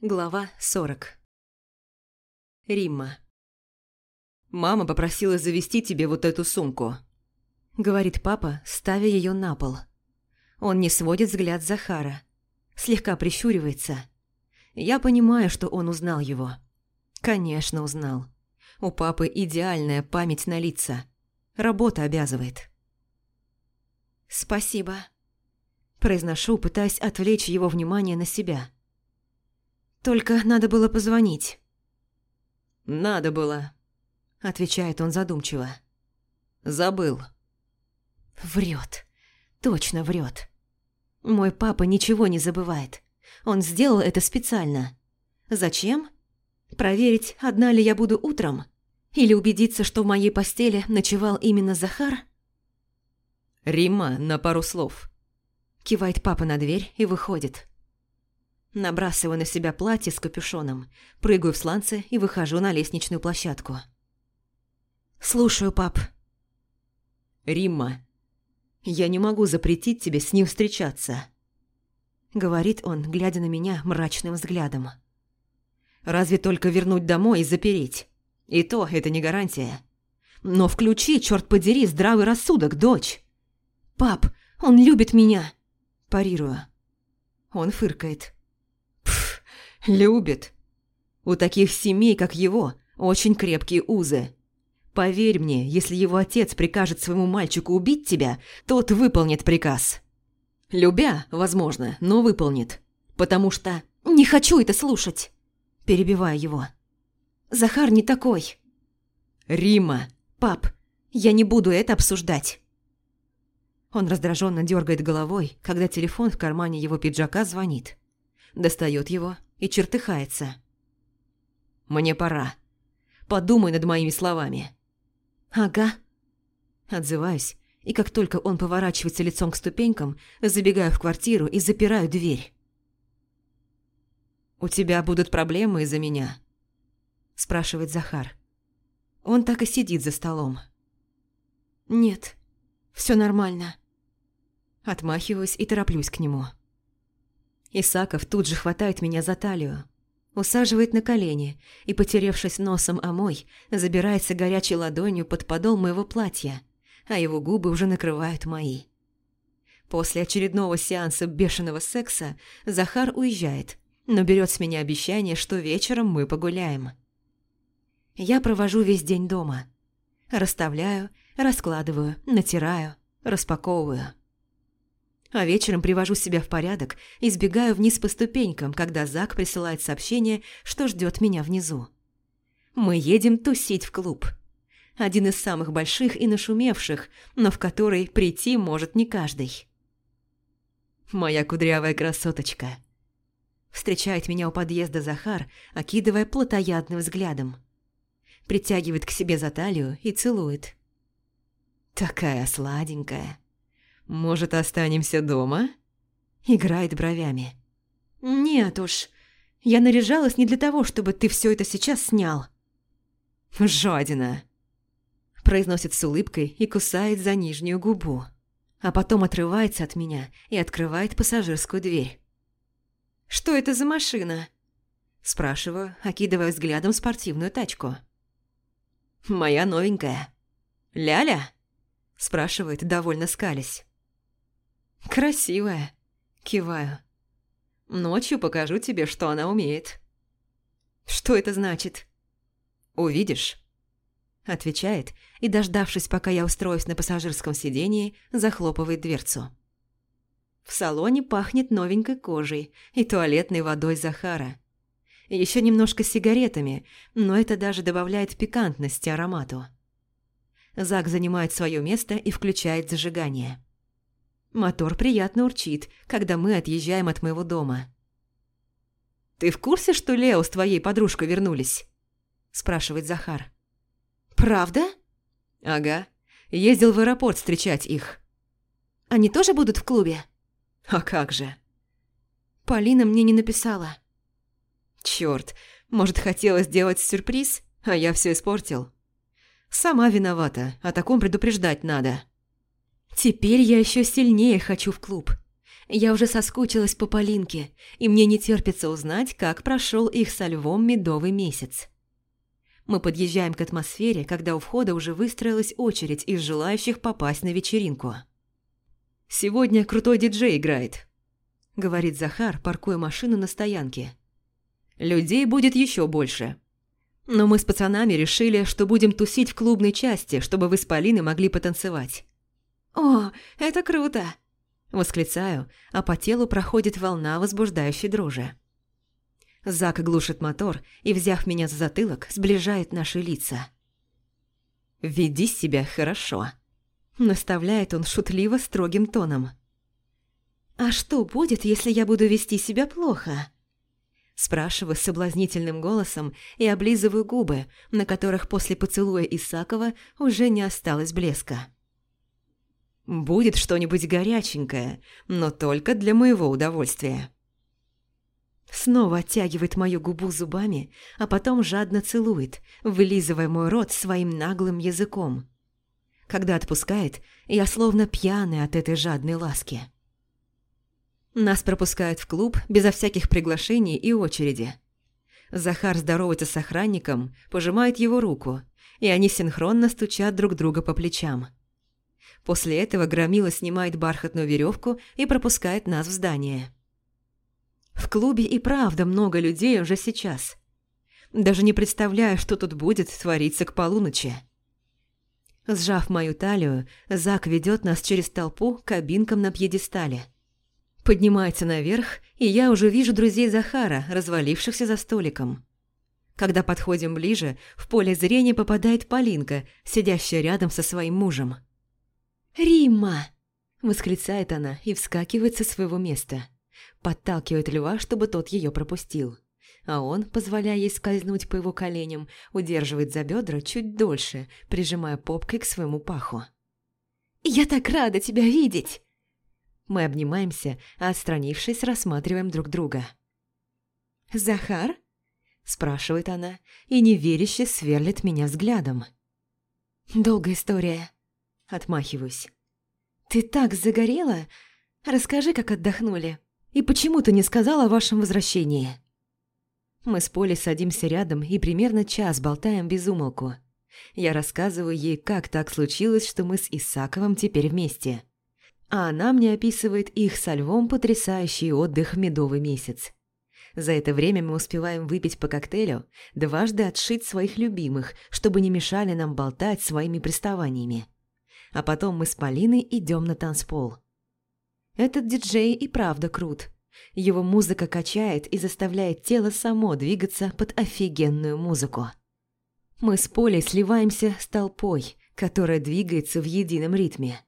Глава 40 Римма «Мама попросила завести тебе вот эту сумку», — говорит папа, ставя ее на пол. Он не сводит взгляд Захара, слегка прищуривается. Я понимаю, что он узнал его. Конечно, узнал. У папы идеальная память на лица. Работа обязывает. «Спасибо», – произношу, пытаясь отвлечь его внимание на себя. Только надо было позвонить. «Надо было», — отвечает он задумчиво. «Забыл». Врет. Точно врет. Мой папа ничего не забывает. Он сделал это специально. Зачем? Проверить, одна ли я буду утром? Или убедиться, что в моей постели ночевал именно Захар? «Рима, на пару слов». Кивает папа на дверь и выходит. Набрасываю на себя платье с капюшоном, прыгаю в сланцы и выхожу на лестничную площадку. «Слушаю, пап». «Римма, я не могу запретить тебе с ним встречаться», — говорит он, глядя на меня мрачным взглядом. «Разве только вернуть домой и запереть? И то это не гарантия. Но включи, черт подери, здравый рассудок, дочь!» «Пап, он любит меня!» Парирую. Он фыркает. Любит. У таких семей, как его, очень крепкие узы. Поверь мне, если его отец прикажет своему мальчику убить тебя, тот выполнит приказ. Любя, возможно, но выполнит. Потому что... Не хочу это слушать. Перебиваю его. Захар не такой. Рима. Пап, я не буду это обсуждать. Он раздраженно дергает головой, когда телефон в кармане его пиджака звонит. Достает его и чертыхается. «Мне пора. Подумай над моими словами». «Ага». Отзываюсь, и как только он поворачивается лицом к ступенькам, забегаю в квартиру и запираю дверь. «У тебя будут проблемы из-за меня?» спрашивает Захар. Он так и сидит за столом. «Нет, все нормально». Отмахиваюсь и тороплюсь к нему. Исаков тут же хватает меня за талию, усаживает на колени и, потеревшись носом о мой, забирается горячей ладонью под подол моего платья, а его губы уже накрывают мои. После очередного сеанса бешеного секса Захар уезжает, но берет с меня обещание, что вечером мы погуляем. Я провожу весь день дома. Расставляю, раскладываю, натираю, распаковываю. А вечером привожу себя в порядок и сбегаю вниз по ступенькам, когда Зак присылает сообщение, что ждет меня внизу. Мы едем тусить в клуб. Один из самых больших и нашумевших, но в который прийти может не каждый. Моя кудрявая красоточка. Встречает меня у подъезда Захар, окидывая плотоядным взглядом. Притягивает к себе за талию и целует. Такая сладенькая. «Может, останемся дома?» Играет бровями. «Нет уж, я наряжалась не для того, чтобы ты все это сейчас снял». «Жадина!» Произносит с улыбкой и кусает за нижнюю губу. А потом отрывается от меня и открывает пассажирскую дверь. «Что это за машина?» Спрашиваю, окидывая взглядом спортивную тачку. «Моя новенькая. Ляля?» Спрашивает, довольно скались. «Красивая», – киваю. «Ночью покажу тебе, что она умеет». «Что это значит?» «Увидишь», – отвечает и, дождавшись, пока я устроюсь на пассажирском сидении, захлопывает дверцу. В салоне пахнет новенькой кожей и туалетной водой Захара. Еще немножко сигаретами, но это даже добавляет пикантности аромату. Зак занимает свое место и включает зажигание. Мотор приятно урчит, когда мы отъезжаем от моего дома. «Ты в курсе, что Лео с твоей подружкой вернулись?» – спрашивает Захар. «Правда?» «Ага. Ездил в аэропорт встречать их». «Они тоже будут в клубе?» «А как же?» Полина мне не написала. Черт, может, хотела сделать сюрприз, а я все испортил. Сама виновата, о таком предупреждать надо. Теперь я еще сильнее хочу в клуб. Я уже соскучилась по Полинке, и мне не терпится узнать, как прошел их со львом медовый месяц. Мы подъезжаем к атмосфере, когда у входа уже выстроилась очередь из желающих попасть на вечеринку. «Сегодня крутой диджей играет», – говорит Захар, паркуя машину на стоянке. «Людей будет еще больше. Но мы с пацанами решили, что будем тусить в клубной части, чтобы вы с Полиной могли потанцевать». «О, это круто!» Восклицаю, а по телу проходит волна возбуждающей дрожи. Зак глушит мотор и, взяв меня за затылок, сближает наши лица. «Веди себя хорошо», – наставляет он шутливо строгим тоном. «А что будет, если я буду вести себя плохо?» Спрашиваю с соблазнительным голосом и облизываю губы, на которых после поцелуя Исакова уже не осталось блеска. Будет что-нибудь горяченькое, но только для моего удовольствия. Снова оттягивает мою губу зубами, а потом жадно целует, вылизывая мой рот своим наглым языком. Когда отпускает, я словно пьяная от этой жадной ласки. Нас пропускают в клуб безо всяких приглашений и очереди. Захар здоровается с охранником, пожимает его руку, и они синхронно стучат друг друга по плечам. После этого Громила снимает бархатную веревку и пропускает нас в здание. В клубе и правда много людей уже сейчас. Даже не представляю, что тут будет твориться к полуночи. Сжав мою талию, Зак ведет нас через толпу к кабинкам на пьедестале. Поднимается наверх, и я уже вижу друзей Захара, развалившихся за столиком. Когда подходим ближе, в поле зрения попадает Полинка, сидящая рядом со своим мужем. «Римма!» – восклицает она и вскакивает со своего места. Подталкивает льва, чтобы тот ее пропустил. А он, позволяя ей скользнуть по его коленям, удерживает за бедра чуть дольше, прижимая попкой к своему паху. «Я так рада тебя видеть!» Мы обнимаемся, а отстранившись, рассматриваем друг друга. «Захар?» – спрашивает она и неверяще сверлит меня взглядом. «Долгая история», Отмахиваюсь. «Ты так загорела? Расскажи, как отдохнули. И почему ты не сказала о вашем возвращении?» Мы с Полей садимся рядом и примерно час болтаем без умолку. Я рассказываю ей, как так случилось, что мы с Исаковым теперь вместе. А она мне описывает их со львом потрясающий отдых в медовый месяц. За это время мы успеваем выпить по коктейлю, дважды отшить своих любимых, чтобы не мешали нам болтать своими приставаниями а потом мы с Полиной идем на танцпол. Этот диджей и правда крут. Его музыка качает и заставляет тело само двигаться под офигенную музыку. Мы с Полей сливаемся с толпой, которая двигается в едином ритме.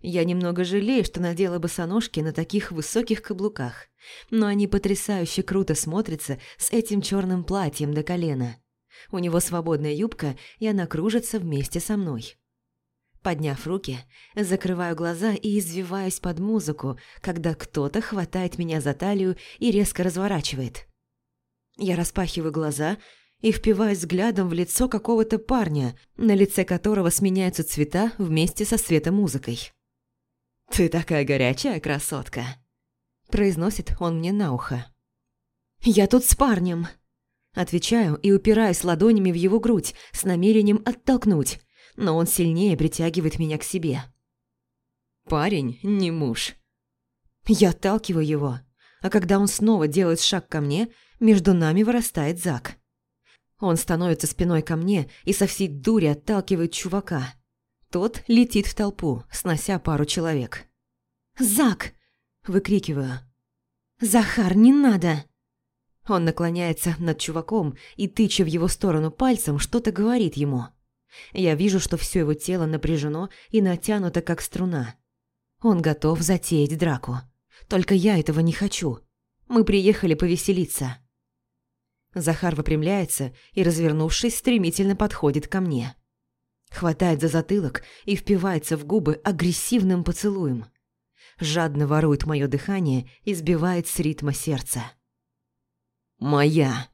Я немного жалею, что надела босоножки на таких высоких каблуках, но они потрясающе круто смотрятся с этим черным платьем до колена. У него свободная юбка, и она кружится вместе со мной. Подняв руки, закрываю глаза и извиваюсь под музыку, когда кто-то хватает меня за талию и резко разворачивает. Я распахиваю глаза и впиваюсь взглядом в лицо какого-то парня, на лице которого сменяются цвета вместе со светомузыкой. «Ты такая горячая красотка!» Произносит он мне на ухо. «Я тут с парнем!» Отвечаю и упираюсь ладонями в его грудь с намерением оттолкнуть – но он сильнее притягивает меня к себе. Парень не муж. Я отталкиваю его, а когда он снова делает шаг ко мне, между нами вырастает Зак. Он становится спиной ко мне и со всей дури отталкивает чувака. Тот летит в толпу, снося пару человек. «Зак!» – выкрикиваю. «Захар, не надо!» Он наклоняется над чуваком и, тыча в его сторону пальцем, что-то говорит ему – я вижу, что все его тело напряжено и натянуто, как струна. Он готов затеять драку. Только я этого не хочу. Мы приехали повеселиться. Захар выпрямляется и, развернувшись, стремительно подходит ко мне. Хватает за затылок и впивается в губы агрессивным поцелуем. Жадно ворует мое дыхание и сбивает с ритма сердца. «Моя!»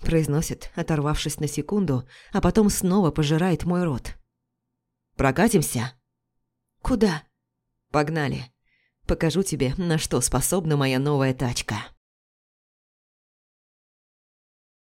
Произносит, оторвавшись на секунду, а потом снова пожирает мой рот. «Прокатимся?» «Куда?» «Погнали. покажу тебе, на что способна моя новая тачка.